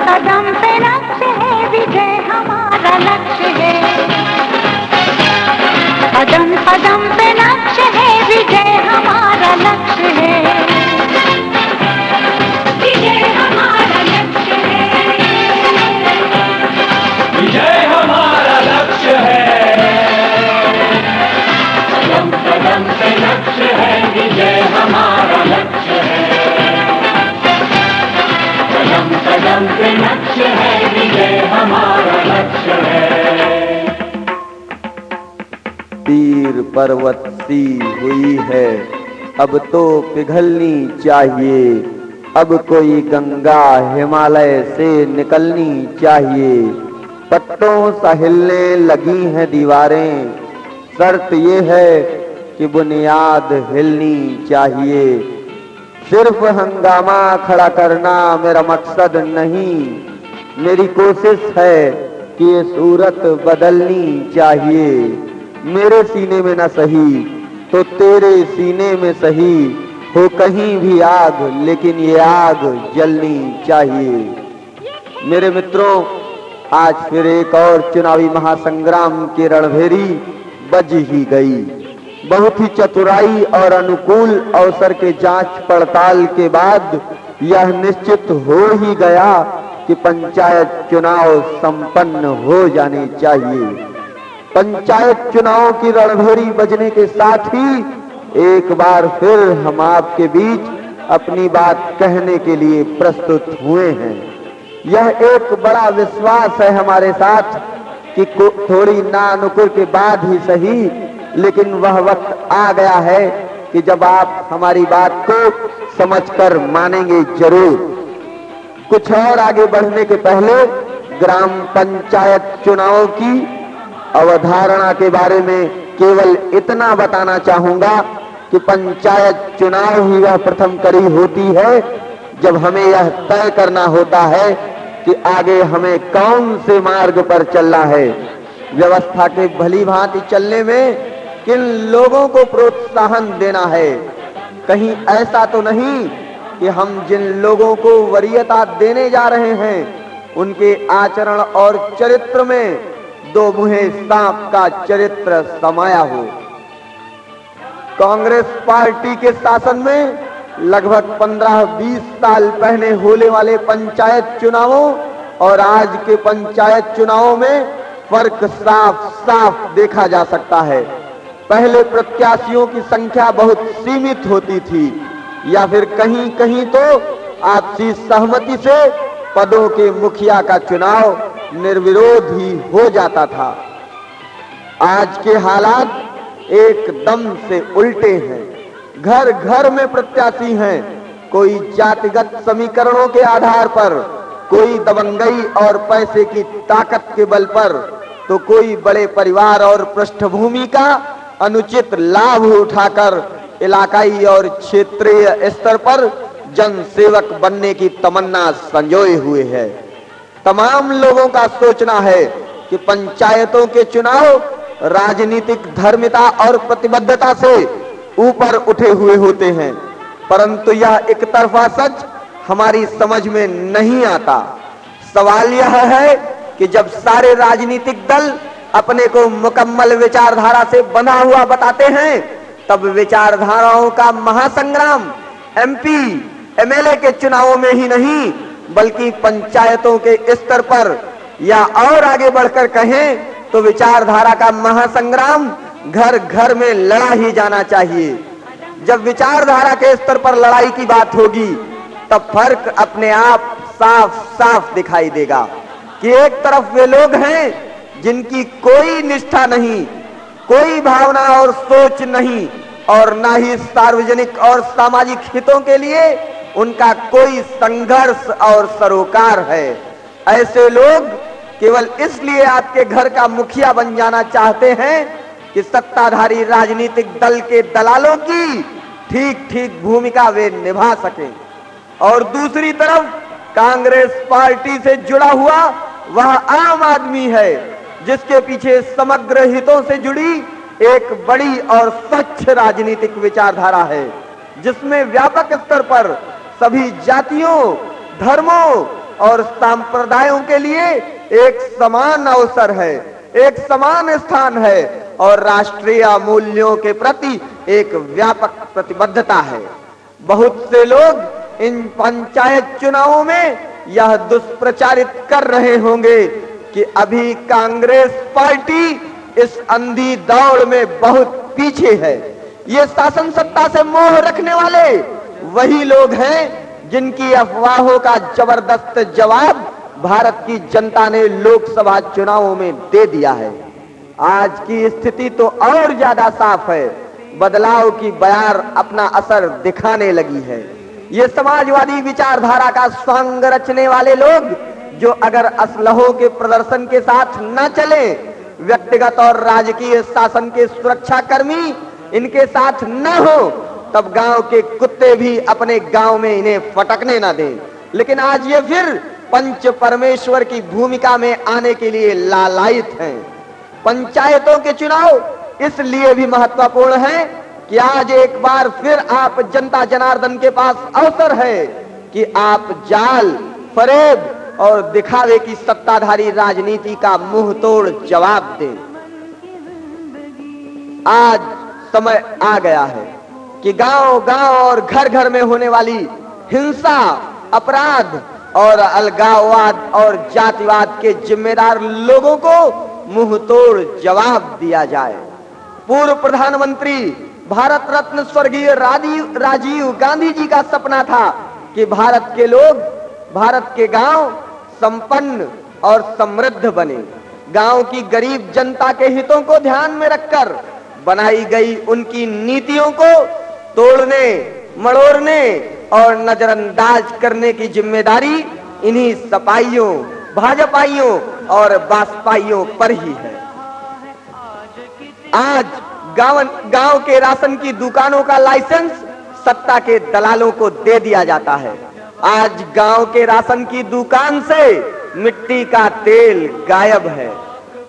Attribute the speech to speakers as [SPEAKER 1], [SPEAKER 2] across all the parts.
[SPEAKER 1] कदम पे लक्ष्य है विजय हमारा लक्ष्य है। कदम कदम पे लक्ष्य है
[SPEAKER 2] पर्वत सी हुई है। अब तो पिघलनी चाहिए। अब कोई गंगा हिमालय से निकलनी चाहिए। पत्तों सा हिलने लगी हैं दीवारें। शर्त ये है कि बुनियाद हिलनी चाहिए। सिर्फ़ हंगामा खड़ा करना मेरा मकसद नहीं। मेरी कोशिश है कि ये सूरत बदलनी चाहिए। मेरे सीने में न सही तो तेरे सीने में सही। हो कहीं भी आग, लेकिन ये आग जलनी चाहिए। मेरे मित्रों, आज फिर एक और चुनावी महासंग्राम की रणभेरी बज ही गई। बहुत ही चतुराई और अनुकूल अवसर के जाँच पड़ताल के बाद यह निश्चित हो ही गया कि पंचायत चुनाव संपन्न हो जाने चाहिए। पंचायत चुनाव की रणभेरी बजने के साथ ही एक बार फिर हम आपके बीच अपनी बात कहने के लिए प्रस्तुत हुए हैं। यह एक बड़ा विश्वास है हमारे साथ कि थोड़ी नानुकुर के बाद ही सही, लेकिन वह वक्त आ गया है कि जब आप हमारी बात को समझकर मानेंगे ज़रूर। कुछ और आगे बढ़ने के पहले ग्राम पंचायत चुनाव की अवधारणा के बारे में केवल इतना बताना चाहूँगा कि पंचायत चुनाव ही वह प्रथम कड़ी होती है, जब हमें यह तय करना होता है कि आगे हमें कौन से मार्ग पर चलना है। व्यवस्था के भली भांति चलने में किन लोगों को प्रोत्साहन देना है? कहीं ऐसा तो नहीं कि हम जिन लोगों को वरीयता देने जा रहे हैं, उनके आचरण और चरित्र में दो मुहे सांप का चरित्र समाया हो। कांग्रेस पार्टी के शासन में लगभग 15-20 साल पहले होने वाले पंचायत चुनावों और आज के पंचायत चुनावों में फ़र्क साफ़ साफ़ देखा जा सकता है। पहले प्रत्याशियों की संख्या बहुत सीमित होती थी या फिर कहीं कहीं तो आपसी सहमति से पदों के मुखिया का चुनाव निर्विरोध ही हो जाता था। आज के हालात एकदम से उल्टे हैं। घर घर में प्रत्याशी हैं। कोई जातिगत समीकरणों के आधार पर, कोई दबंगई और पैसे की ताकत के बल पर तो कोई बड़े परिवार और पृष्ठभूमि का अनुचित लाभ उठाकर इलाकाई और क्षेत्रीय स्तर पर जनसेवक बनने की तमन्ना संजोए हुए है। तमाम लोगों का सोचना है कि पंचायतों के चुनाव राजनीतिक धर्मिता और प्रतिबद्धता से ऊपर उठे हुए होते हैं। परंतु यह एक तरफा सच हमारी समझ में नहीं आता। सवाल यह है कि जब सारे राजनीतिक दल अपने को मुकम्मल विचारधारा से बना हुआ बताते हैं, तब विचारधाराओं का महासंग्राम एमपी एमएलए के चुनावों में ही नहीं बल्कि पंचायतों के स्तर पर या और आगे बढ़कर कहें तो विचारधारा का महासंग्राम घर घर में लड़ा ही जाना चाहिए। जब विचारधारा के स्तर पर लड़ाई की बात होगी, तब फ़र्क अपने आप साफ़ साफ़ दिखाई देगा कि एक तरफ़ वे लोग हैं जिनकी कोई निष्ठा नहीं, कोई भावना और सोच नहीं, और ना ही सार्वजनिक और सामाजिक हितों के लिए उनका कोई संघर्ष और सरोकार है। ऐसे लोग केवल इसलिए आपके घर का मुखिया बन जाना चाहते हैं कि सत्ताधारी राजनीतिक दल के दलालों की ठीक ठीक भूमिका वे निभा सकें। और दूसरी तरफ़ कांग्रेस पार्टी से जुड़ा हुआ वह आम आदमी है, जिसके पीछे समग्र हितों से जुड़ी एक बड़ी और स्वच्छ राजनीतिक विचारधारा है, जिसमें व्यापक स्तर पर सभी जातियों, धर्मों और संप्रदायों के लिए एक समान अवसर है, एक समान स्थान है और राष्ट्रीय मूल्यों के प्रति एक व्यापक प्रतिबद्धता है। बहुत से लोग इन पंचायत चुनावों में यह दुष्प्रचारित कर रहे होंगे कि अभी कांग्रेस पार्टी इस अंधी दौड़ में बहुत पीछे है। ये शासन सत्ता से मोह रखने वाले वही लोग हैं जिनकी अफवाहों का ज़बरदस्त जवाब भारत की जनता ने लोकसभा चुनावों में दे दिया है। आज की स्थिति तो और ज़्यादा साफ़ है। बदलाव की बयार अपना असर दिखाने लगी है। ये समाजवादी विचारधारा का संग रचने वाले लोग, जो अगर असलहों के प्रदर्शन के साथ न चले, व्यक्तिगत और राजकीय शासन के सुरक्षा कर्मी इनके साथ न हो तब गाँव के कुत्ते भी अपने गाँव में इन्हें फटकने ना दें। लेकिन आज ये फिर पंच परमेश्वर की भूमिका में आने के लिए लालायित हैं। पंचायतों के चुनाव इसलिए भी महत्वपूर्ण है कि आज एक बार फिर आप जनता जनार्दन के पास अवसर है कि आप जाल, फरेब और दिखावे की सत्ताधारी राजनीति का मुँह तोड़ जवाब दें। आज समय आ गया है। कि गाँव गाँव और घर घर में होने वाली हिंसा, अपराध और अलगाववाद और जातिवाद के जिम्मेदार लोगों को मुँह तोड़ जवाब दिया जाए। पूर्व प्रधानमंत्री भारत रत्न स्वर्गीय राजीव गांधी जी का सपना था कि भारत के लोग, भारत के गाँव संपन्न और समृद्ध बने। गाँव की गरीब जनता के हितों को ध्यान में रखकर बनाई गई उनकी नीतियों को तोड़ने मड़ोड़ने और नजरअंदाज करने की ज़िम्मेदारी इन्हीं सपाइयों, भाजपाइयों और बासपाइयों पर ही है। आज गाँव गाँव के राशन की दुकानों का लाइसेंस सत्ता के दलालों को दे दिया जाता है। आज गाँव के राशन की दुकान से मिट्टी का तेल गायब है।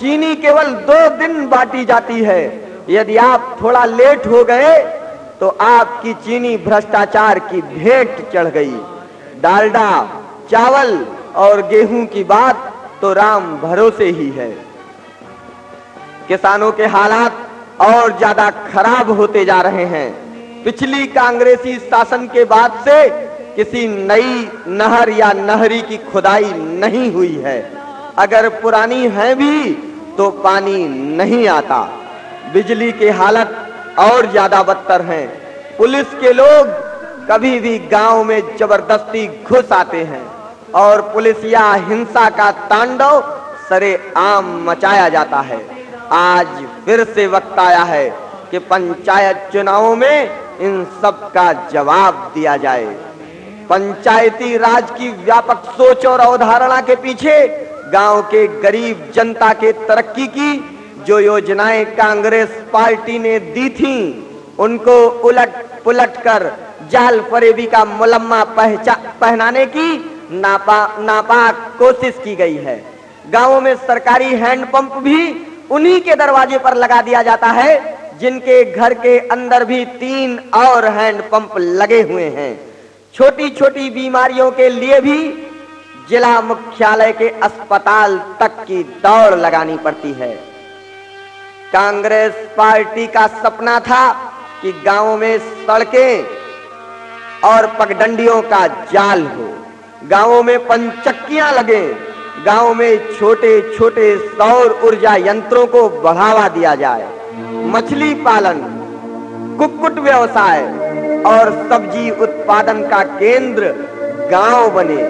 [SPEAKER 2] चीनी केवल दो दिन बांटी जाती है। यदि आप थोड़ा लेट हो गए तो आपकी चीनी भ्रष्टाचार की भेंट चढ़ गई। डालडा, चावल और गेहूँ की बात तो राम भरोसे ही है। किसानों के हालात और ज़्यादा खराब होते जा रहे हैं। पिछली कांग्रेसी शासन के बाद से किसी नई नहर या नहरी की खुदाई नहीं हुई है। अगर पुरानी है भी तो पानी नहीं आता। बिजली की हालत और ज़्यादा बदतर है। पुलिस के लोग कभी भी गाँव में ज़बरदस्ती घुस आते हैं और पुलिस या हिंसा का तांडव सरे आम मचाया जाता है। आज फिर से वक्त आया है कि पंचायत चुनावों में इन सब का जवाब दिया जाए। पंचायती राज की व्यापक सोच और अवधारणा के पीछे गाँव के गरीब जनता के तरक्की की जो योजनाएँ कांग्रेस पार्टी ने दी थी, उनको उलट पुलट कर जाल फरेबी का मुलम्मा पहचा, पहनाने की नापा, नापाक कोशिश की गई है। गाँवों में सरकारी हैंडपंप भी उन्हीं के दरवाजे पर लगा दिया जाता है, जिनके घर के अंदर भी तीन और हैंडपंप लगे हुए हैं। छोटी छोटी बीमारियों के लिए भी जिला मुख्यालय के अस्पताल तक की दौड़ लगानी पड़ती है। कांग्रेस पार्टी का सपना था कि गाँव में सड़कें और पगडंडियों का जाल हो। गाँवों में पंचक्कियाँ लगे। गाँव में छोटे छोटे सौर ऊर्जा यंत्रों को बढ़ावा दिया जाए। मछली पालन, कुक्कुट व्यवसाय और सब्ज़ी उत्पादन का केंद्र गाँव बने।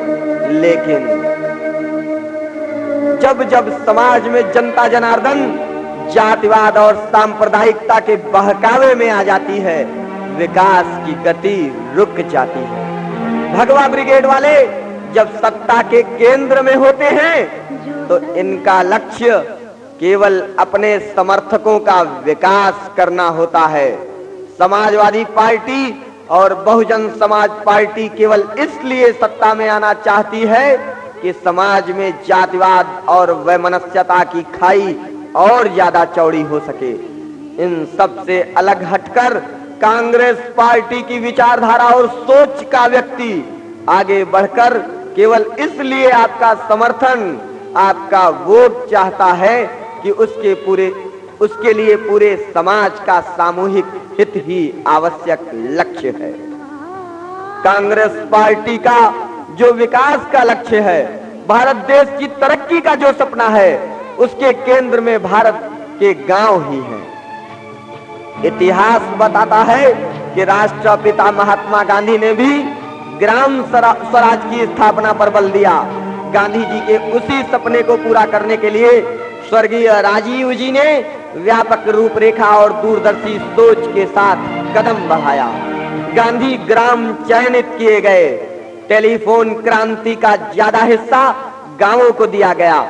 [SPEAKER 2] लेकिन जब जब समाज में जनता जनार्दन जातिवाद और सांप्रदायिकता के बहकावे में आ जाती है, विकास की गति रुक जाती है। भगवा ब्रिगेड वाले, जब सत्ता के केंद्र में होते हैं तो इनका लक्ष्य केवल अपने समर्थकों का विकास करना होता है। समाजवादी पार्टी और बहुजन समाज पार्टी केवल इसलिए सत्ता में आना चाहती है कि समाज में जातिवाद और वैमनस्यता की खाई और ज़्यादा चौड़ी हो सके। इन सबसे अलग हटकर कांग्रेस पार्टी की विचारधारा और सोच का व्यक्ति आगे बढ़कर केवल इसलिए आपका समर्थन, आपका वोट चाहता है कि उसके पूरे, उसके लिए पूरे समाज का सामूहिक हित ही आवश्यक लक्ष्य है। कांग्रेस पार्टी का जो विकास का लक्ष्य है, भारत देश की तरक्की का जो सपना है उसके केंद्र में भारत के गाँव ही हैं। इतिहास बताता है कि राष्ट्रपिता महात्मा गांधी ने भी ग्राम स्वराज की स्थापना पर बल दिया। गांधी जी के उसी सपने को पूरा करने के लिए स्वर्गीय राजीव जी ने व्यापक रूपरेखा और दूरदर्शी सोच के साथ कदम बढ़ाया। गांधी ग्राम चयनित किए गए। टेलीफोन क्रांति का ज़्यादा हिस्सा गाँवों को दिया गया।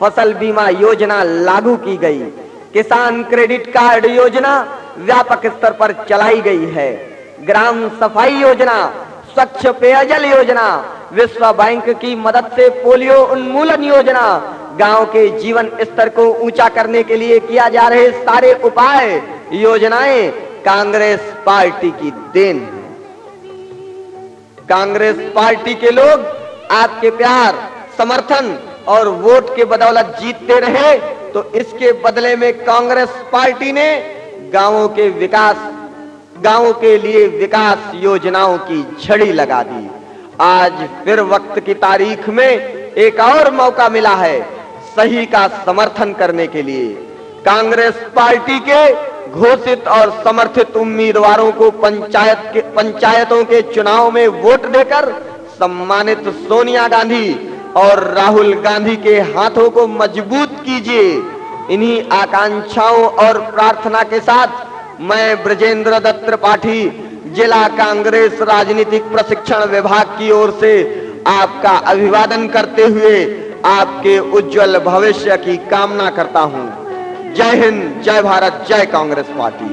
[SPEAKER 2] फ़सल बीमा योजना लागू की गई। किसान क्रेडिट कार्ड योजना व्यापक स्तर पर चलाई गई है। ग्राम सफ़ाई योजना, स्वच्छ पेयजल योजना, विश्व बैंक की मदद से पोलियो उन्मूलन योजना, गाँव के जीवन स्तर को ऊँचा करने के लिए किया जा रहे सारे उपाय, योजनाएँ कांग्रेस पार्टी की देन है। कांग्रेस पार्टी के लोग, आपके प्यार, समर्थन और वोट के बदौलत जीतते रहे तो इसके बदले में कांग्रेस पार्टी ने गाँवों के विकास, गाँवों के लिए विकास योजनाओं की झड़ी लगा दी। आज फिर वक्त की तारीख में एक और मौका मिला है सही का समर्थन करने के लिए। कांग्रेस पार्टी के घोषित और समर्थित उम्मीदवारों को पंचायत के, पंचायतों के चुनाव में वोट देकर सम्मानित सोनिया गांधी और राहुल गांधी के हाथों को मज़बूत कीजिए। इन्हीं आकांक्षाओं और प्रार्थना के साथ मैं ब्रजेंद्र दत्त त्रिपाठी जिला कांग्रेस राजनीतिक प्रशिक्षण विभाग की ओर से आपका अभिवादन करते हुए आपके उज्जवल भविष्य की कामना करता हूँ। जय हिंद, जय भारत, जय कांग्रेस पार्टी।